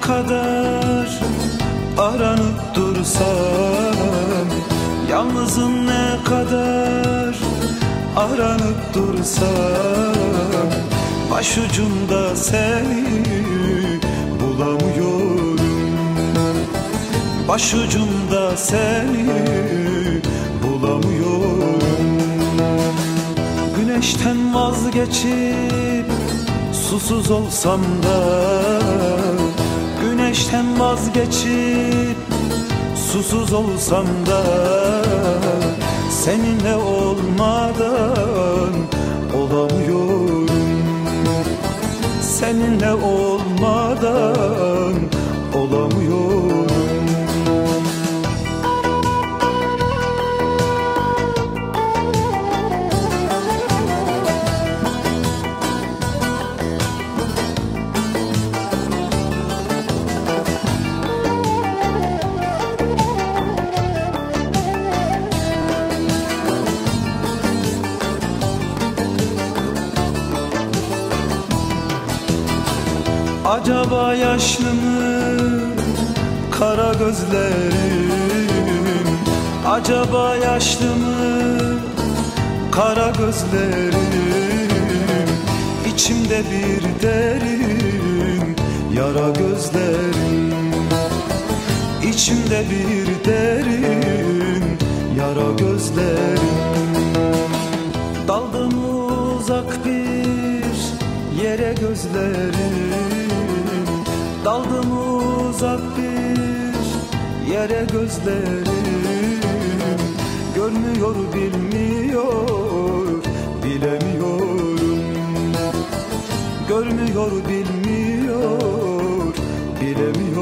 kadar aranıp dursam Yalnızım ne kadar aranıp dursam Başucumda seni bulamıyorum. Başucumda seni bulamıyorum. Güneşten vazgeçip susuz olsam da Vazgeçip susuz olsam da Seninle olmadan olamıyorum. Seninle olmadan olamıyorum Acaba yaşlı mı? Kara gözlerim. Acaba yaşlı mı? Kara gözlerim. İçimde bir derin yara gözlerim. İçimde bir derin yara gözlerim. Daldım uzak bir yere gözlerim. Daldım uzak bir yere gözlerim. Görmüyor bilmiyor bilemiyorum. Görmüyor bilmiyor bilemiyorum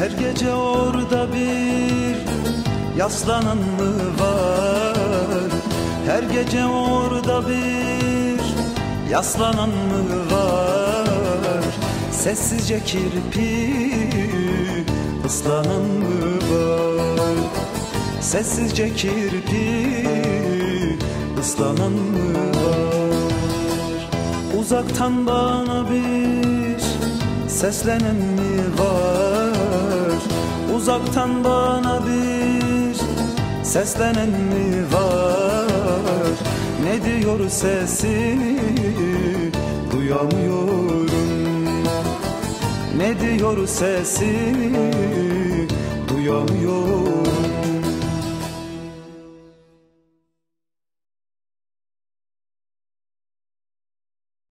Her gece orada bir yaslanan mı var? Her gece orada bir yaslanan mı var? Sessizce kirpi ıslanan mı var? Sessizce kirpi ıslanan mı var? Uzaktan bana bir seslenen mi var? Uzaktan bana bir seslenen mi var? Ne diyor sesini duyamıyorum. Ne diyor sesini duyamıyorum